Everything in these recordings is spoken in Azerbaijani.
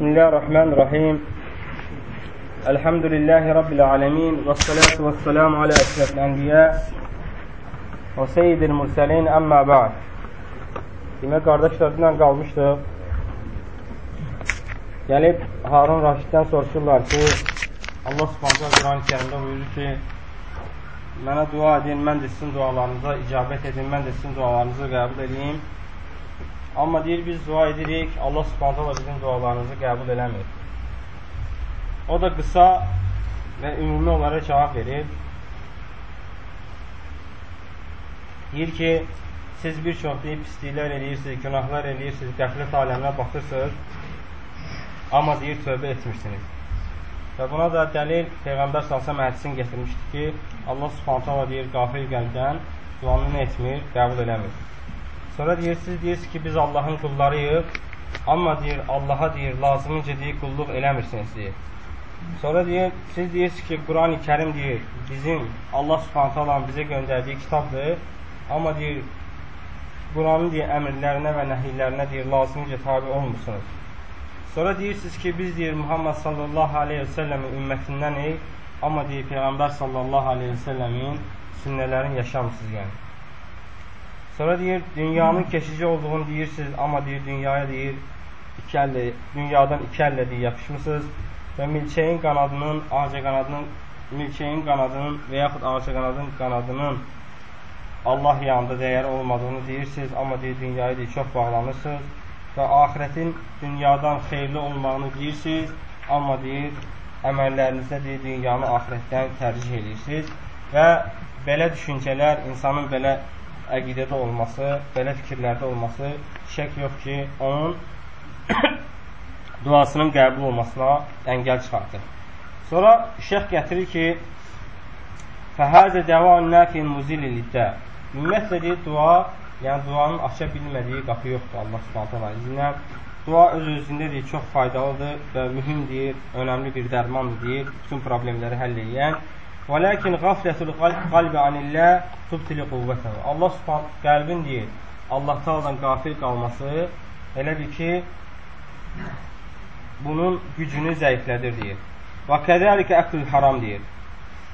بسم الله الرحمن الرحيم الحمد لله رب العالمين والصلاة والسلام على أشرف الأنبياء وسيد المرسلين أما بعد Demək, qardaşlarla qalmışdıq. Gəlib Harun Raşiddən soruşurlar ki, Allah subhanətə Quran-ı kərimdə buyurur ki, mənə dua edin, mən də sizin dualarınıza icabət edin, mən də sizin dualarınızı qəbul edeyim. Amma deyir, biz dua edirik, Allah subhanətə bizim dualarınızı qəbul eləmir. O da qısa və ümumi olaraq cavab verir. Deyir ki, siz bir çox deyib pisliklər eləyirsiniz, günahlar eləyirsiniz, qəflət aləminə baxırsınız, amma deyir, tövbə etmirsiniz. Və buna da dəlil Peyğəmbər salsam hədisini getirmişdi ki, Allah subhanətə deyir, qafil qəlbdən duanı nə etmir, qəbul eləmir. Sonra deyir, siz deyirsiniz ki, biz Allahın qullarıyıq, amma deyir, Allaha deyir, lazımınca deyir, qulluq eləmirsiniz deyir. Sonra deyir, siz deyirsiniz ki, Quran-ı Kərim deyir, bizim Allah subhanətə bizə göndərdiyi kitabdır, amma deyir, Quranın deyir, əmrlərinə və nəhiylərinə deyir, lazımınca tabi olmursunuz. Sonra deyirsiniz ki, biz deyir, Muhammed sallallahu aleyhi və səlləmin ümmətindənik, amma deyir, Peyğəmbər sallallahu aleyhi və səlləmin sünnələrini yaşamısınız yəni. Sonra deyir, dünyanın keçici olduğunu deyirsiniz, amma deyir, dünyaya deyir, iki əllə, dünyadan iki əllə deyir, yapışmısınız. Və milçəyin qanadının, ağaca qanadının, milçəyin qanadının və yaxud ağaca qanadının qanadının Allah yanında dəyəri olmadığını deyirsiniz, amma deyir, dünyaya deyir, çox bağlanırsınız və axirətin dünyadan xeyirli olmağını deyirsiniz, amma deyir, əməllərinizdə deyir, dünyanı axirətdən tərcih edirsiniz və belə düşüncələr, insanın belə əqidədə olması, belə fikirlərdə olması şək yox ki, onun duasının qəbul olmasına əngəl çıxardır. Sonra şeyx gətirir ki, Fəhəzə dəvan nəfin muzilillikdə Ümumiyyətlə deyir, dua, yəni duanın aça bilmədiyi qapı yoxdur Allah subhanətə izinlə. Dua öz özündə deyir, çox faydalıdır və mühüm deyir, önəmli bir dərmandır deyir, bütün problemləri həll edən. Və lakin qaflətul qalbi anillə tubtili quvvətəhu. Allah subhanət qəlbin deyir, Allah Taala'dan qafil qalması elədir ki, bunun gücünü zəiflədir deyir. Və kədəlikə əqlül haram deyir.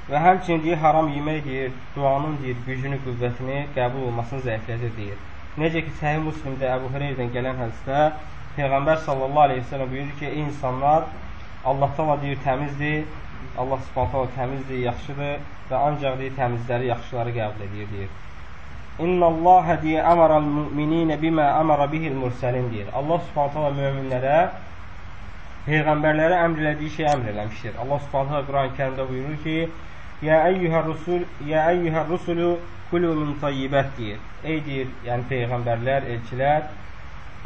Və həmçinin deyir, haram yemək deyir, duanın deyir, gücünü, qüvvətini, qəbul olmasını zəiflədir deyir. Necə ki, Səhih Müslimdə Əbu Hüreyrədən gələn hədisdə Peyğəmbər sallallahu aleyhi ve sellem buyurur ki, insanlar, Allah Taala deyir, təmizdir, Allah subhanətə təmizdir, yaxşıdır və ancaq deyir, təmizləri, yaxşıları qəbul edir, deyir. İnna Allah deyə əmərəl müminə bimə əmərə bihil mürsəlin deyir. Allah subhanətə möminlərə Peyğəmbərlərə əmr elədiyi şey əmr eləmişdir. Allah subhanətə Quran-ı kərimdə buyurur ki, Yə əyyuhər rusul, yə əyyuhər rusulu kulu min tayyibət deyir. Ey deyir, yəni Peyğəmbərlər, elçilər,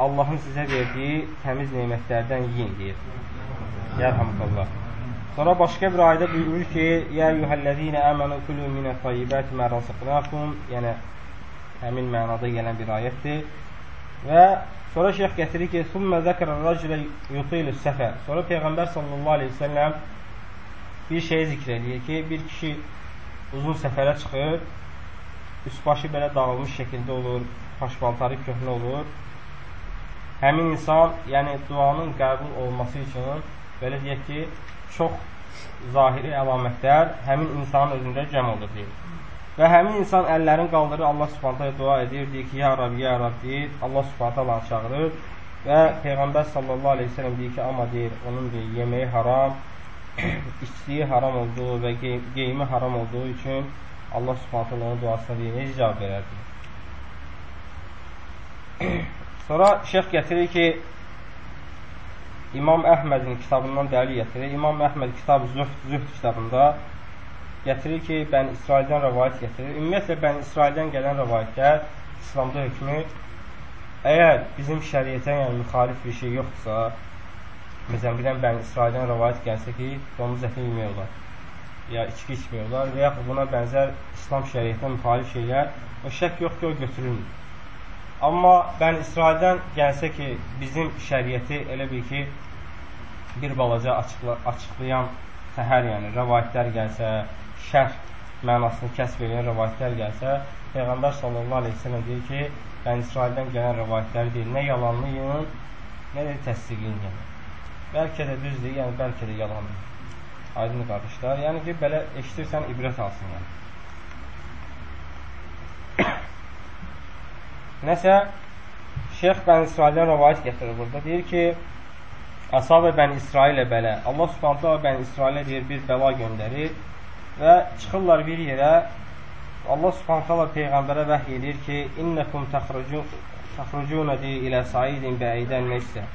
Allahın sizə verdiyi təmiz neymətlərdən yiyin deyir. Yərhamdullah. Sonra başqa bir ayədə buyurur ki: "Ya eyyuhellezine amenu kulu minət tayyibati ma razaqnakum." Yəni həmin mənada gələn bir ayətdir. Və sonra şeyx gətirir ki: "Summa zakara racule yutilu səfər." Sonra peyğəmbər sallallahu əleyhi və səlləm bir şey zikr edir ki, bir kişi uzun səfərə çıxır, üst-başı belə dağılmış şəkildə olur, paşpaltarı köhnə olur. Həmin insan, yəni duanın qəbul olması üçün belə deyək ki, çox zahiri əlamətlər həmin insanın özündə cəm olur deyir. Və həmin insan əllərini qaldırır, Allah subhanətə dua edir, deyir ki, ya Rab, ya Rab deyir, Allah subhanətə çağırır və Peyğəmbər sallallahu aleyhi ve sellem deyir ki, amma deyir, onun deyir, yeməyi haram, içdiyi haram olduğu və geyimi haram olduğu üçün Allah subhanətə onun duasına deyir, necə cavab verərdir? Sonra şeyx gətirir ki, İmam Əhmədin kitabından dəlil gətirir. İmam Əhməd kitab Zühd, Zühd kitabında gətirir ki, Bəni İsraildən rəvayət gətirir. Ümumiyyətlə, Bəni İsraildən gələn rəvayətlər İslamda hökmü əgər bizim şəriyyətə yəni müxalif bir şey yoxdursa, məsələn, birdən Bəni İsraildən rəvayət gəlsə ki, domuz əti yemək olar, ya içki içmək olar və yaxud buna bənzər İslam şəriyyətinə müxalif şeylər, o şək yox ki, o götürülmür. Amma Bəni İsraildən gəlsə ki, bizim şəriəti elə bil ki, bir balaca açıqla, açıqlayan təhər, yəni rəvayətlər gəlsə, şərh mənasını kəsb edən rəvayətlər gəlsə, Peyğəmbər sallallahu aleyhi sellem deyir ki, Bəni İsraildən gələn rəvayətləri deyil, nə yalanlıyın, nə də təsdiqin yəni. Bəlkə də düzdür, yəni bəlkə də yalandır. Aydın qardaşlar. Yəni ki, belə eşitirsən, ibrət alsın yəni. Nəsə Şeyx Bəni İsraildən rəvayət gətirir burada. Deyir ki, Əsab-ı Bəni İsrailə belə. Allah Subhanahu Bəni İsrailə deyir bir bəla göndərir və çıxırlar bir yerə. Allah Subhanahu peyğəmbərə vəhy edir ki, "İnnekum təxrucun ilə saidin bəidən nəsə."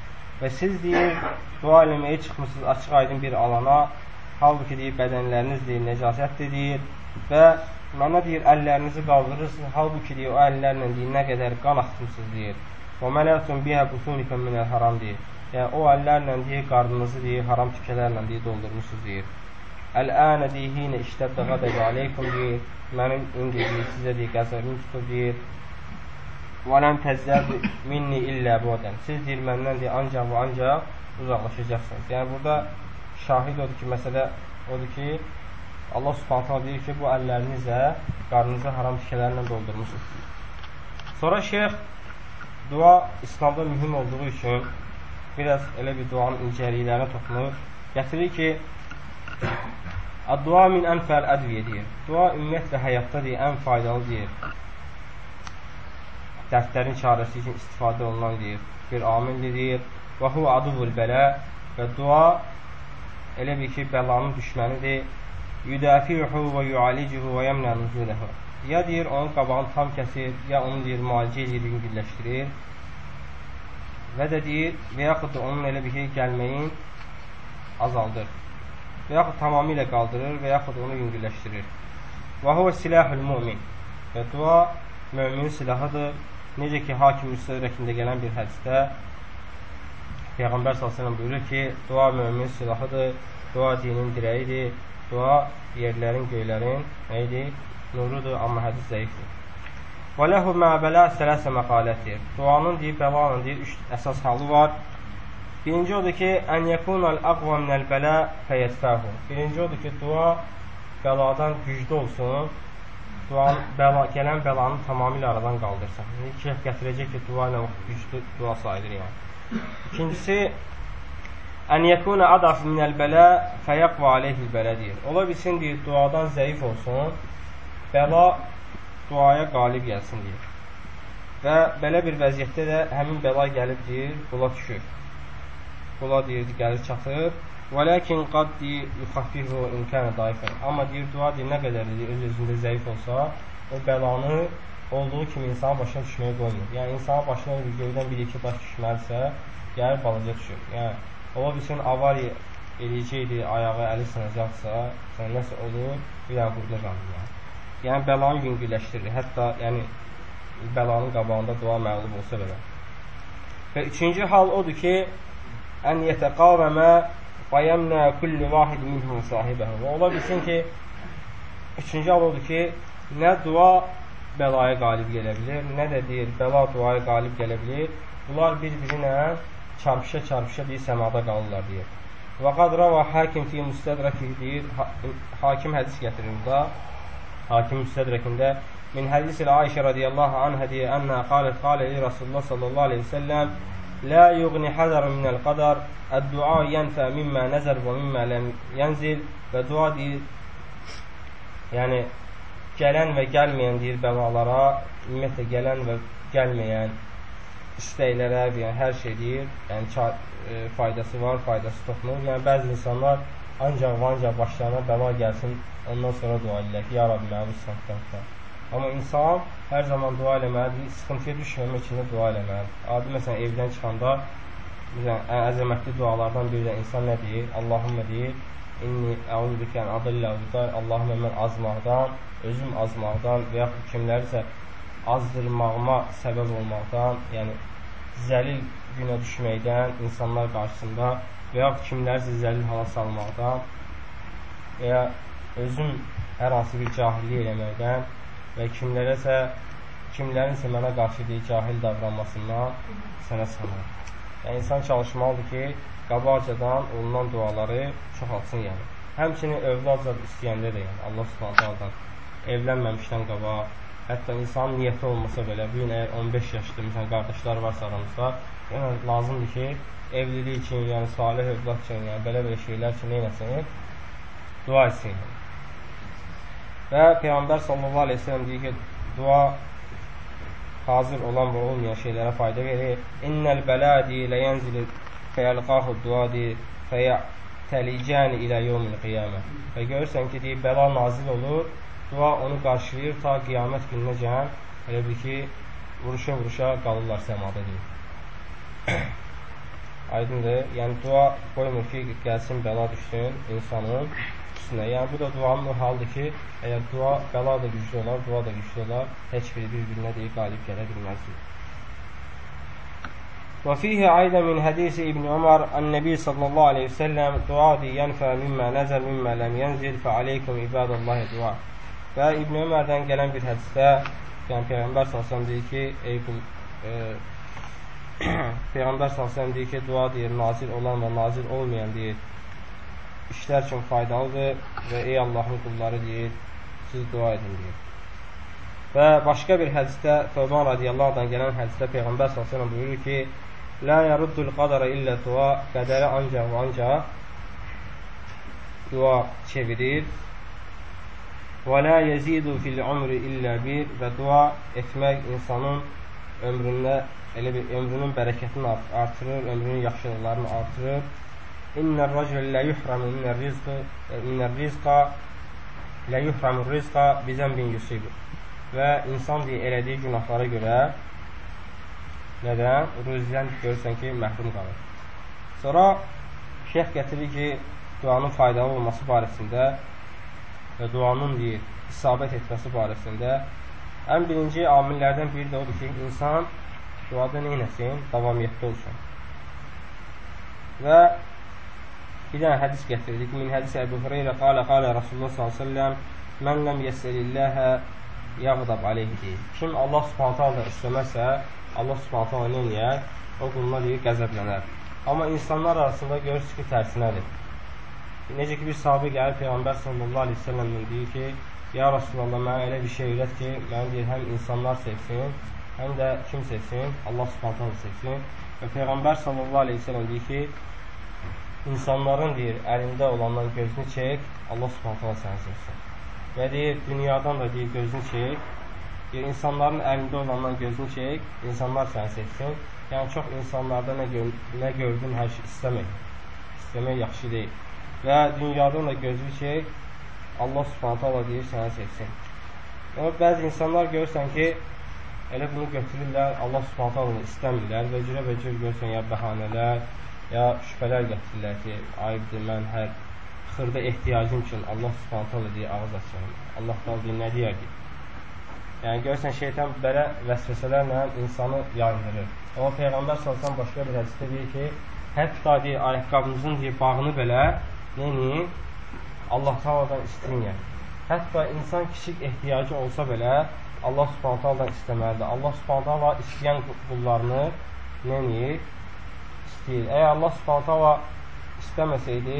Və siz deyir, dua eləməyə çıxmısınız açıq-aydın bir alana, halbuki deyir bədənləriniz deyir necasətdir deyir və Mənə deyir, əllərinizi qaldırırsınız, halbuki deyir, o əllərlə deyir, nə qədər qan axıtmısınız deyir. Və mələtun bihə busunikə minəl haram deyir. Yəni, o əllərlə deyir, qarnınızı deyir, haram tükələrlə deyir, doldurmuşsunuz deyir. Əl-ənə deyir, hinə iştəddə qədəq aleykum deyir, mənim indi deyir, sizə deyir, qəzəbim tutur deyir. Və ləm təzzəb minni illə bodən. Siz deyir, məndən deyir, ancaq və ancaq uzaqlaşacaqsınız. Yəni, burada şahid odur ki, məsələ odur ki, Allah subhanətə deyir ki, bu əllərinizlə qarnınızı haram tikələrlə doldurmuşsunuz. Sonra şeyx dua İslamda mühüm olduğu üçün biraz elə bir duanın incəliklərinə toxunur. Gətirir ki, Dua min ənfəl ədviyə deyir. Dua ümumiyyətlə həyatda deyir, ən faydalı deyir. Dərdlərin çarəsi üçün istifadə olunan deyir. Bir amildir deyir. Və hu aduvul bələ və dua elə bir ki, bəlanın düşmənidir yüdafihu və yualicuhu və yəmnə nuzuləhu. Ya deyir, onun qabağını tam kəsir, ya onu deyir, müalicə edir, yüngülləşdirir. Və də deyir, və yaxud da onun elə bir şey gəlməyin azaldır. Və yaxud tamamilə qaldırır və yaxud onu yüngülləşdirir. Və huvə silahül mümin. Və dua müminin silahıdır. Necə ki, hakim müstədrəkində gələn bir hədisdə Peyğəmbər s.ə.v buyurur ki, dua müminin silahıdır, dua dinin dirəyidir, Dua yerlərin, göylərin neydi? Nurudur, amma hədis zəifdir. Və ləhu mə bələ sələsə məqalətir. Duanın deyib, bəlanın deyib, üç əsas halı var. Birinci odur ki, ən yəkunəl əqva minəl bələ fəyətfəhu. Birinci odur ki, dua bəladan güclü olsun. Duan, bəla, gələn bəlanı tamamilə aradan qaldırsın. İki şeyh gətirəcək ki, dua ilə güclü dua sayılır yəni. İkincisi, Ən yəkuna adaf minəl bələ fəyəqva aleyhil bələ deyir. Ola bilsin deyir, duadan zəif olsun, bəla duaya qalib gəlsin deyir. Və belə bir vəziyyətdə də həmin bəla gəlib deyir, qula düşür. Qula deyir, gəlir çatır. Və ləkin qad deyir, yuxafihu imkanı daifən. Amma deyir, dua deyir, nə qədər deyir, öz özündə zəif olsa, o bəlanı olduğu kimi insana başına düşməyə qoymur. Yəni, insana başına göydən bir iki daş düşməlisə, gəlir balaca düşür. Yəni, Ola bilsin, avariya eləyəcəkdir, ayağı, əli sınacaqsa, sən nəsə olur, bir dənə burada qalır. Yəni. yəni, bəlanı yüngülləşdirir. Hətta, yəni, bəlanın qabağında dua məğlub olsa belə. Və üçüncü hal odur ki, ən yətəqavəmə və yəmnə kulli vahid minhum sahibəhə. Və ola bilsin ki, üçüncü hal odur ki, nə dua bəlaya qalib gələ bilir, nə də deyir, bəla duaya qalib gələ bilir. Bunlar bir-birinə çarpışa-çarpışa deyir, səmada qalırlar deyir. Və qad rava hakim fi müstədrəki deyir, hakim hədis gətirir burada. Hakim müstədrəkində min hədis ilə Ayşə radiyallahu anhə deyir, ənə qalət qalə li Rasulullah sallallahu aleyhi ve selləm La yuğni hadar minəl qadar Əd-dua yənfə mimmə nəzər və mimmə ləm yənzil və dua deyir yəni gələn və gəlməyən deyir bəlalara ümumiyyətlə gələn və gəlməyən istəklərə, yəni hər şey deyir, yəni e, faydası var, faydası toxunur. Yəni bəzi insanlar ancaq və ancaq başlarına bəla gəlsin, ondan sonra dua edirlər ki, ya Rabbi mənə bu sıxıntıdan. Amma insan hər zaman dua eləməlidir, sıxıntıya düşməmək üçün də dua eləməlidir. Adi məsələn evdən çıxanda məsələn ən əzəmətli dualardan biri də insan nə deyir? Allahümmə deyir, inni əuzubikən adillə Allahümmə mən azmaqdan, özüm azmaqdan və yaxud kimlərisə azdırmağıma səbəb olmaqdan, yəni zəlil günə düşməkdən insanlar qarşısında və yaxud kimlərsə zəlil hala salmaqdan və ya özüm hər hansı bir cahillik eləməkdən və kimlərəsə kimlərinsə mənə qarşı deyil cahil davranmasından sənə sığınır. Yəni, insan çalışmalıdır ki, qabaqcadan olunan duaları çoxalsın yəni. Həmçinin övlad zad istəyəndə də yəni Allah subhanətələrdən evlənməmişdən qabaq Hətta insanın niyyəti olmasa belə, bu gün əgər 15 yaşlı məsələn qardaşlar varsa aramızda, yəni lazımdır ki, evlilik üçün, yəni salih övlad üçün, yəni belə-belə şeylər üçün nə etsin? Dua etsin. Və Peyğəmbər sallallahu əleyhi və səlləm deyir ki, dua hazır olan və olmayan şeylərə fayda verir. İnnel beladi la yanzilu feyalqahu duadi feyətelicani ilə yevmil qiyamə. Və görürsən ki, deyir, bəla nazil olur, dua onu qarşılayır ta qiyamət gününə gələn, elə bil ki, vuruşa-vuruşa qalırlar səmada deyir. Aydındır. Yəni dua qoymur ki, gəlsin bəla düşsün insanın üstünə. Yəni bu da duanın o haldır ki, əgər dua bəla da güclü olar, dua da güclü olar, heç biri bir-birinə deyib qalib gələ bilməz. وفيه أيضا من حديث ابن عمر النبي صلى الله عليه وسلم duadi ينفع مما نزل مما لم ينزل فعليكم عباد الله dua. Və İbn Ömərdən gələn bir hədisdə yəni Peyğəmbər sallallahu deyir ki, ey qul e, Peyğəmbər sallallahu deyir ki, dua deyir, nazil olan və nazil olmayan deyir, işlər üçün faydalıdır və ey Allahın qulları deyir, siz dua edin deyir. Və başqa bir hədisdə Fəvban radiyallahu gələn hədisdə Peyğəmbər sallallahu buyurur ki, La yaruddul qadara illə dua qədəri ancaq və ancaq dua çevirir. Və la yezidu fil umri illə bir və dua etmək insanın ömründə elə bir ömrünün bərəkətini artırır, ömrünün yaxşılıqlarını artırır. İnnər racul la yuhramu minər rizqi minər rizqa la yuhramu rizqa bizən bin yusibu. Və insan deyə elədiyi günahlara görə Nədən? Ruzidən görürsən ki, məhrum qalır. Sonra şeyx gətirir ki, duanın faydalı olması barəsində və duanın deyir, isabət etməsi barəsində ən birinci amillərdən biri də odur ki, insan duada neynəsin? Davamiyyətdə olsun. Və bir dənə hədis gətirdik. Min hədis Əbu Hüreyrə qalə qalə Rasulullah s.ə.v Mən ləm yəsəlilləhə yağdab aleyhi. Kim Allah subhanətə istəməsə, Allah subhanətə nə eləyər? O quluna deyir, qəzəblənər. Amma insanlar arasında görürsünüz ki, tərsinədir. Necə ki, bir sahabi gəlir Peyğəmbər sallallahu aleyhi ve səlləmdən deyir ki, Ya Rasulallah, mənə elə bir şey öyrət ki, mənə deyir, həm insanlar sevsin, həm də kim sevsin? Allah subhanətə sevsin. Və Peyğəmbər sallallahu aleyhi ve səlləm deyir ki, insanların deyir, əlində olandan gözünü çək, Allah subhanətə səni sevsin. Və deyir, dünyadan da deyir, gözünü çək, Deyir, insanların əlində olandan gözünü çək, insanlar səni sevsin. Yəni, çox insanlarda nə, gör nə gördün, hər şey istəmək. İstəmək yaxşı deyil. Və dünyadan da gözünü çək, Allah subhanətə Allah deyir, səni sevsin. Yəni, bəzi insanlar görürsən ki, elə bunu götürürlər, Allah subhanətə Allah istəmirlər və cürə və cür görürsən, ya bəhanələr, ya şübhələr gətirirlər ki, ayıbdır, mən hər xırda ehtiyacım üçün Allah subhanətə Allah deyir, ağız açıram. Allah da deyir, nə deyərdir? Yəni görürsən şeytan belə vəsvəsələrlə insanı yayındırır. Amma Peyğəmbər sallallahu başqa bir hədisdə deyir ki, hətta deyir ayaqqabınızın deyir bağını belə neyini Allah Taala'dan istəyin. Yəni. Hətta insan kiçik ehtiyacı olsa belə Allah Subhanahu taala istəməlidir. Allah Subhanahu taala istəyən qullarını nəyir? İstəyir. Əgər Allah Subhanahu taala istəməsəydi,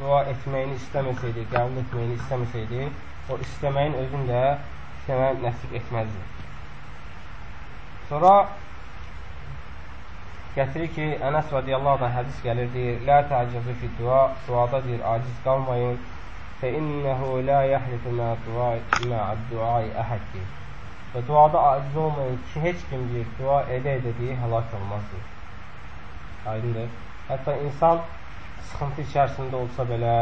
dua etməyini istəməsəydi, qəbul etməyini istəməsəydi, o istəməyin özündə sənə nəsib etməzdir. Sonra gətirir ki, Ənəs radiyallahu anh hədis gəlir, deyir, Lə təcizi fi dua, duada deyir, aciz qalmayın, fə innəhu lə yəhlifu mə'ad-duai əhəd deyir. Və duada aciz olmayın ki, heç kim deyir, dua edə-edə deyir, həlak olmaz deyir. Aydındır. Hətta insan sıxıntı içərisində olsa belə,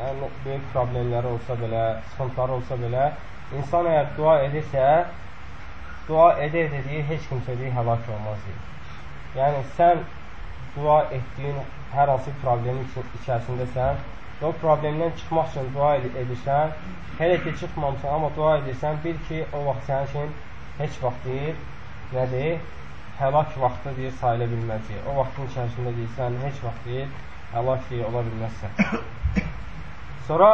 yəni böyük problemləri olsa belə, sıxıntıları olsa belə, İnsan əgər dua edirsə, dua edə-edə deyir, heç kimsə deyir, həlak olmaz deyir. Yəni, sən dua etdiyin hər hansı problemin içərisindəsən və o problemdən çıxmaq üçün dua edirsən, hələ ki, çıxmamısan, amma dua edirsən, bil ki, o vaxt sənin üçün heç vaxt deyir, nədir? Həlak vaxtı deyir, sayıla bilməz deyir. O vaxtın içərisində deyirsən, heç vaxt deyir, həlak deyir, ola bilməzsən. Sonra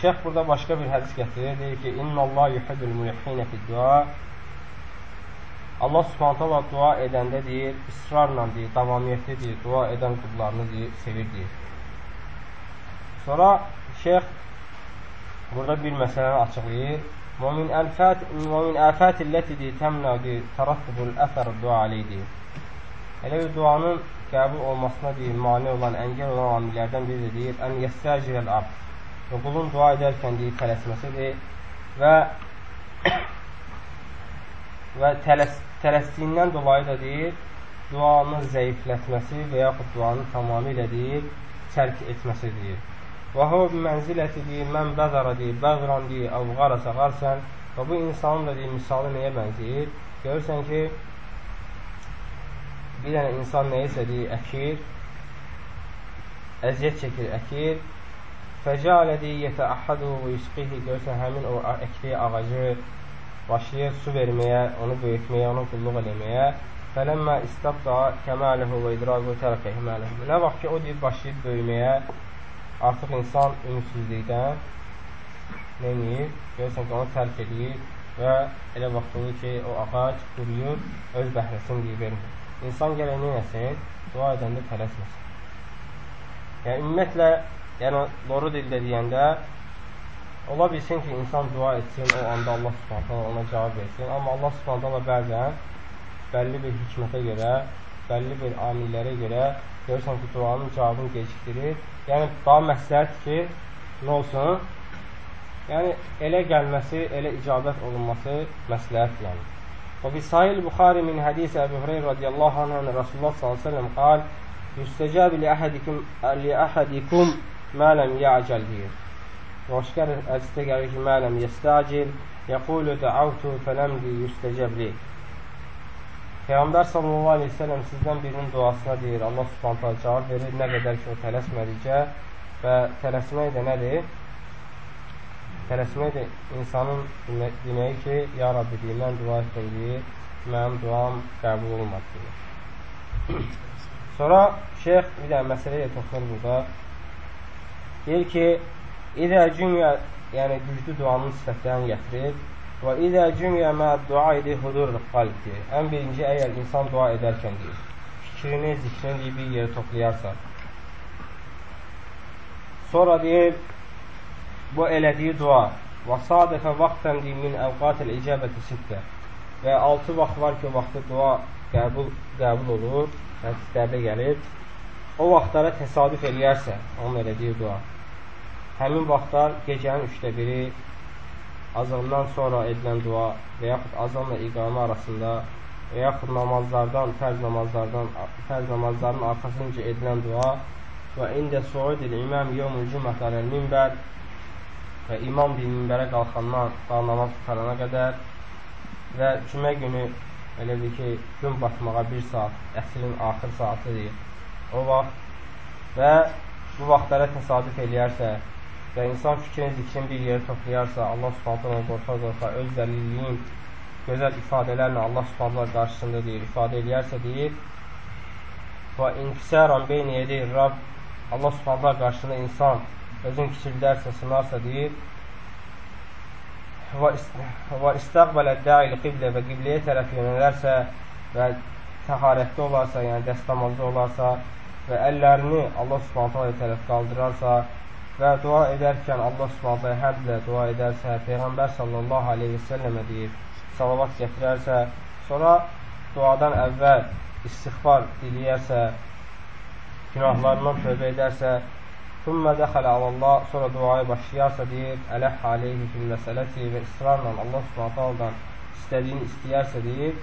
şeyx burada başqa bir hədis gətirir. Deyir ki, İnnallah yuhibbul mulihhinə fid-dua. Allah Subhanahu taala dua edəndə deyir, israrla deyir, davamiyyətli deyir, dua edən qullarını deyir, sevir deyir. Sonra şeyx burada bir məsələni açıqlayır. ومن الفات ومن آفات التي تمنع ترتب الأثر الدعاء عليه Elə bir duanın qəbul olmasına deyir, mane olan, əngəl olan amillərdən biri də deyir, ən yəstəcirəl abd. Və qulun dua edərkən deyir, tələsməsidir və və tələs, tələsdiyindən dolayı da deyir, duanı zəiflətməsi və yaxud duanı tamamilə deyir, tərk etməsi deyir. Və hu mənziləti deyir, mən bəzara deyir, bəzran deyir, əvqarasa qarsən və bu insanın da deyir, misalı nəyə bənzəyir? Görürsən ki, bir dənə insan nəyisə deyir, əkir, əziyyət çəkir, əkir, fəcəalə deyir, yətəəhədu və yusqihi, görürsən, həmin o əkdiyi ağacı başlayır su verməyə, onu böyütməyə, onu qulluq eləməyə, fələmmə istabda kəməlihu və idraqu tərqə himəlihu. Nə vaxt ki, o deyir, başlayır böyüməyə, artıq insan ümidsizlikdən neyir? Görürsən ki, onu tərk edir və elə vaxt olur ki, o ağac quruyur, öz bəhrəsini deyir, vermir. İnsan gərək neyəsin? Dua edəndə tələsməsin. Yəni, ümumiyyətlə, yəni, doğru dildə deyəndə, ola bilsin ki, insan dua etsin, o anda Allah subhanətlə ona cavab versin. Amma Allah subhanətlə bəzən bəlli bir hikmətə görə, bəlli bir amillərə görə görürsən ki, duanın cavabını gecikdirir. Yəni, daha məqsəd ki, nə olsun? Yəni, elə gəlməsi, elə icabət olunması məsləhətlədir. Və bi sahil Buxari min hədisi Əbu Hureyr radiyallahu anh, Rasulullah s.a.v. qal, yüstəcəbi li əhədikum, li əhədikum mələm yəcəl deyir. Başqa hədisdə gəlir ki, mələm yəstəcil, yəqulu dəavtu fələmdi yüstəcəbli. Peyğəmbər sallallahu aleyhi ve sellem sizdən birinin duasına deyir, Allah subhanətə cavab verir, nə qədər ki, o tələsmədikcə və tələsmək də nədir? tələsmək də insanın deməyi ki, ya Rabbi deyir, mən dua etdim deyir, mənim duam qəbul olmadı deyir. Sonra şeyx bir dənə məsələyə toxunur burada. Deyir ki, İdə cümyə, yəni güclü duanın sifətlərini gətirir. Və idə cümyə mə dua idi hudur qalb deyir. Ən birinci, əgər insan dua edərkən deyir, fikrini, zikrini deyir, bir yerə toplayarsa. Sonra deyir, bu elədiyi dua və sadəfə vaxtən min əvqatil icabəti sittə və 6 vaxt var ki, o vaxtda dua qəbul, qəbul olur, hədislərdə gəlir. O vaxtlara təsadüf eləyərsə, onun elədiyi dua. Həmin vaxtlar gecənin üçdə biri, azandan sonra edilən dua və yaxud azanla iqamə arasında və yaxud namazlardan, fərz namazlardan, fərz namazların arxasınca edilən dua və ində suudil imam yevmul cümət aləl minbər və imam bir minbərə qalxandan daha namaz tutarana qədər və cümə günü elə bir ki, gün batmağa bir saat, əsrin axır saatıdır. O vaxt və bu vaxtlara təsadüf eləyərsə və insan fikrin, zikrin bir yerə toplayarsa, Allah subhanətlə qorxa-qorxa öz dəlilliyin gözəl ifadələrlə Allah subhanətlə qarşısında deyir, ifadə eləyərsə deyir və inkisəran beyni edir Rab Allah subhanətlə qarşısında insan özün kiçildərsə, sınarsa deyir və istəqbələ dəil qiblə və qibləyə tərəf yönələrsə və təharətdə olarsa, yəni dəstəmazda olarsa və əllərini Allah subhanətə tərəf qaldırarsa və dua edərkən Allah subhanətə həmdlə dua edərsə, Peyğəmbər sallallahu aleyhi və səlləmə deyir, salavat gətirərsə, sonra duadan əvvəl istighfar diləyərsə, günahlarından tövbə edərsə Sümmə dəxələ alallah, sonra duaya başlayarsa deyir, ələhə aleyhi fil məsələti və israrla Allah subhanətələrdən istədiyini istəyərsə deyir,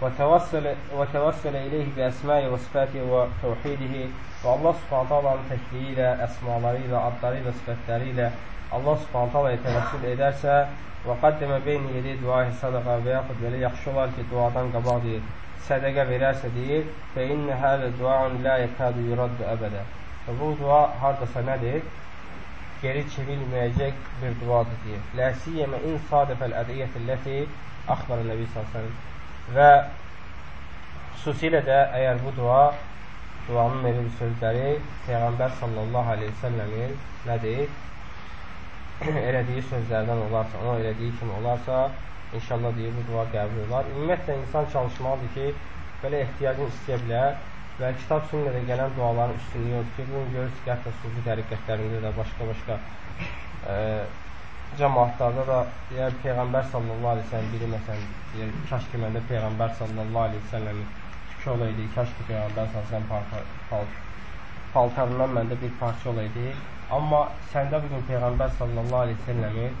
və təvəssələ ileyhi bi əsməyi və sifəti və təvhidihi və Allah subhanətələrin təkliyi ilə, əsmaları ilə, adları ilə, sifətləri ilə Allah subhanətələyə təvəssül edərsə və qaddəmə beyni yedi duayı sadaqa və yaxud belə yaxşı olar ki, duadan qabaq deyir, sədəqə verərsə deyir, və innə hələ duaun lə yəkədu yuraddu əbədə Və bu dua hardasa nədir? Geri çevrilməyəcək bir duadır deyir. Lə siyyəmə in sadəfəl ədiyyət illəti axbar Nəbi s.ə.v. Və xüsusilə də əgər bu dua duanın elə bir sözləri Peyğəmbər sallallahu aleyhi ve səlləmin nədir? elədiyi sözlərdən olarsa, ona elədiyi kimi olarsa, inşallah deyir, bu dua qəbul olar. Ümumiyyətlə, insan çalışmalıdır ki, belə ehtiyacını istəyə bilər və kitab sünnədə gələn duaların üstünlüyü odur ki, bunu görürsünüz ki, hətta sufi təriqətlərində də başqa-başqa e, cəmaatlarda da deyər Peyğəmbər sallallahu əleyhi və səlləm biri məsələn deyir, kaş ki məndə Peyğəmbər sallallahu əleyhi və səlləmin tükü olaydı, kaş ki Peyğəmbər sallallahu əleyhi və səlləm paltarından məndə bir parça olaydı. Amma səndə bu gün Peyğəmbər sallallahu əleyhi və səlləmin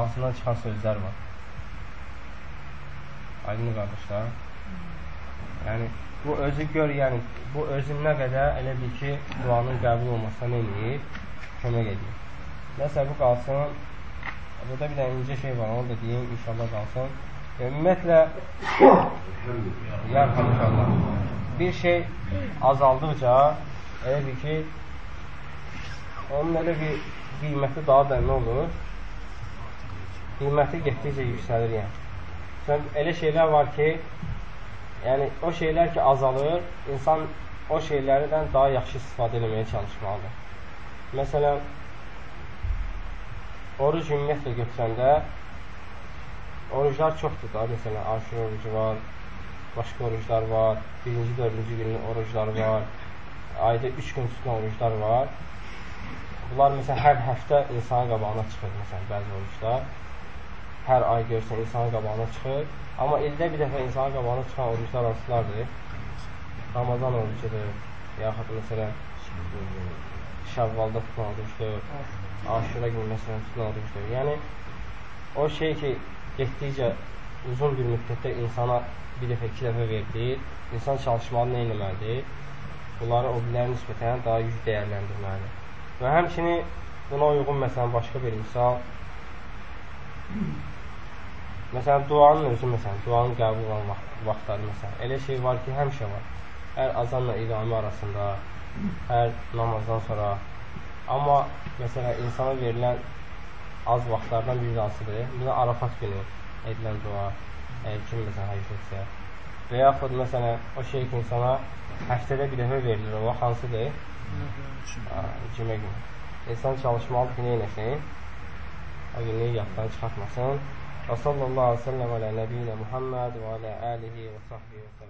ağzından çıxan sözlər var. Aydın qardaşlar. Yəni bu özü gör, yəni bu özün nə qədər elə bil ki, duanın qəbul olmasına nə edir? Kömək edir. Nəsə bu qalsın. Burada bir dənə incə şey var, onu da deyim, inşallah qalsın. Ümumiyyətlə, yarhamdülillah, bir şey azaldıqca, elə bir ki, onun elə bir qiyməti daha da nə olur? Qiyməti getdikcə yüksəlir yəni. Sən elə şeylər var ki, yəni o şeylər ki azalır, insan o şeylərdən daha yaxşı istifadə etməyə çalışmalıdır. Məsələn, oruc ümumiyyətlə götürəndə oruclar çoxdur da. Məsələn, aşır orucu var, başqa oruclar var, birinci, dördüncü günün orucları var, ayda üç gün tutan oruclar var. Bunlar məsələn hər həftə insanın qabağına çıxır, məsələn, bəzi oruclar. Hər ay görsən insanın qabağına çıxır. Amma ildə bir dəfə insanın qabağına çıxan oruclar hansılardır? Ramazan orucudur, yaxud məsələn Şəvvalda tutan orucdur, aşura günü məsələn tutan orucdur. Yəni, o şey ki, getdikcə uzun bir müddətdə insana bir dəfə, iki dəfə verilir, insan çalışmalı nə eləməlidir? Bunları o birlərə nisbətən daha yüz dəyərləndirməlidir. Və həmçini buna uyğun məsələn başqa bir misal Məsələn, duanın özü, məsələn, duanın qəbul olan vaxt, vaxtları, məsələn, elə şey var ki, həmişə var. Hər azanla iqamə arasında, hər namazdan sonra. Amma məsələn insana verilən az vaxtlardan biri hansıdır? Buna Arafat günü edilən dua. Əgər kim məsələn həcc etsə və yaxud məsələn o şey ki insana həftədə bir dəfə verilir. O vaxt hansıdır? Cümə günü. İnsan çalışmalıdır ki, nə eləsin? O günü yaddan çıxartmasın. Və sallallahu aleyhi və səlləm alə nəbiyyinə Muhammed və alə alihi və sahbihi və səlləm.